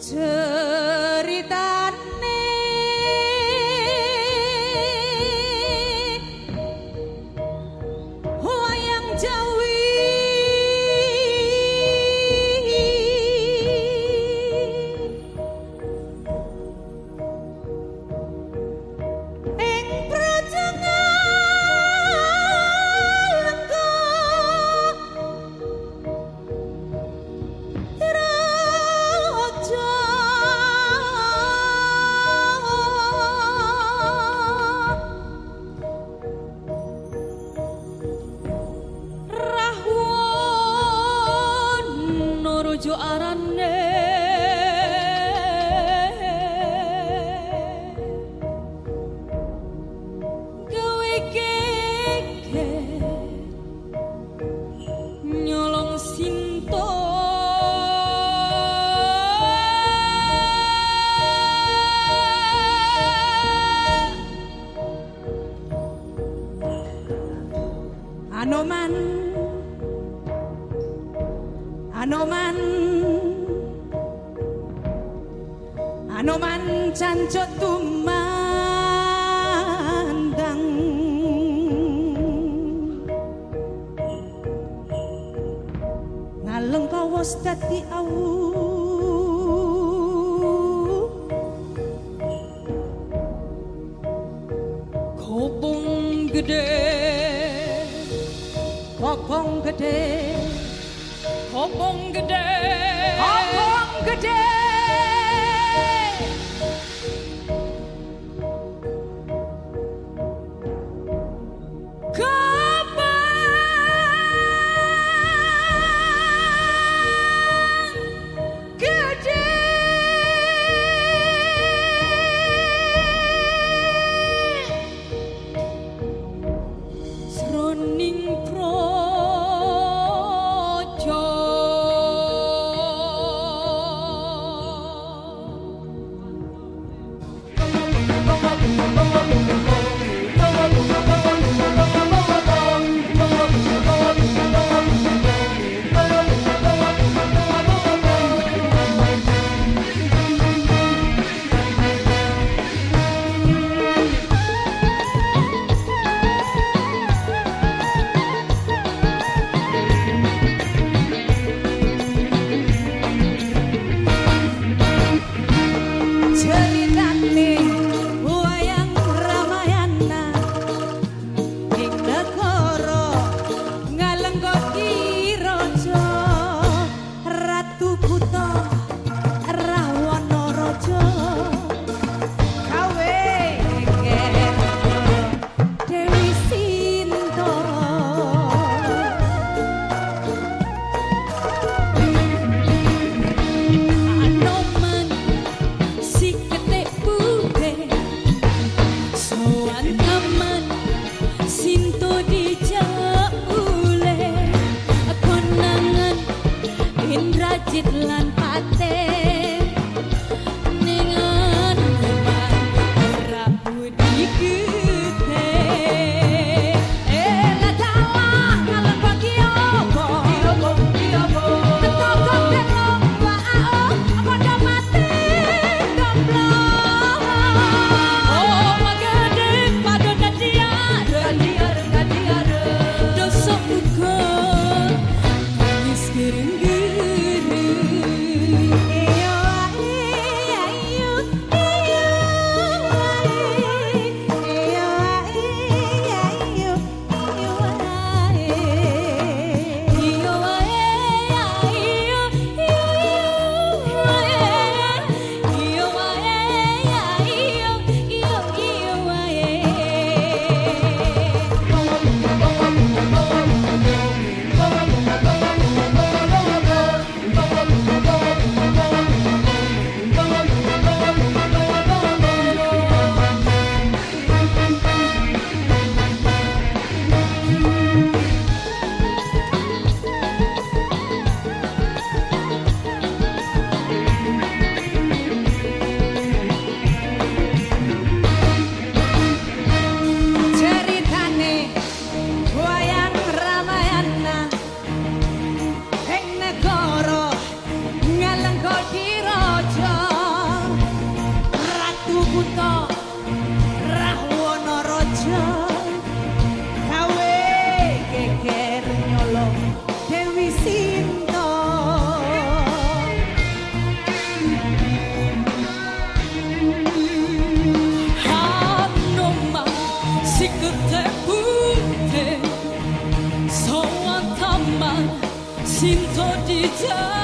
cerita ceritane Anoman. Anoman. Anoman cancot tumandang. Ngaleng kawas dati kobong gede. Kokongade. Kokongade. day. done.